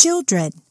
children.